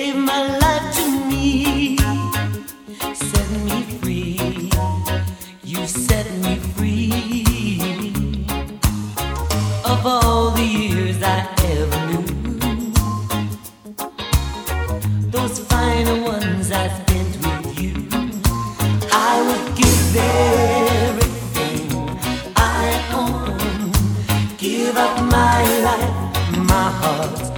gave my life to me, set me free. You set me free of all the years I ever knew. Those ones I spent with you, I would give everything I own, give up my life, my heart.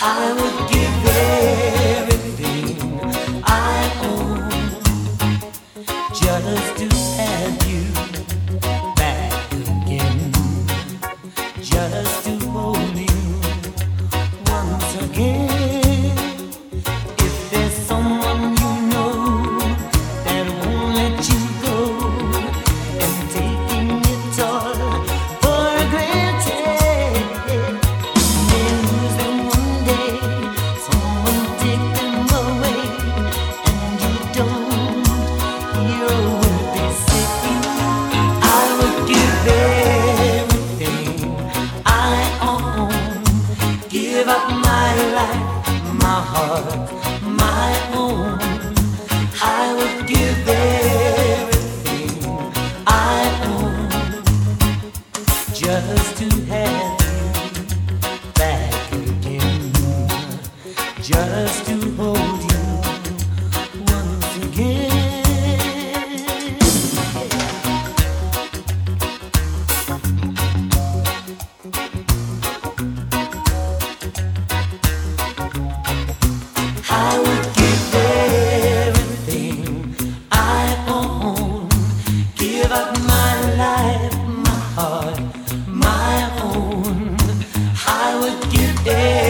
I would give it. my life, my heart, my own. I would give everything I own just to have you back again, just to hold. yeah.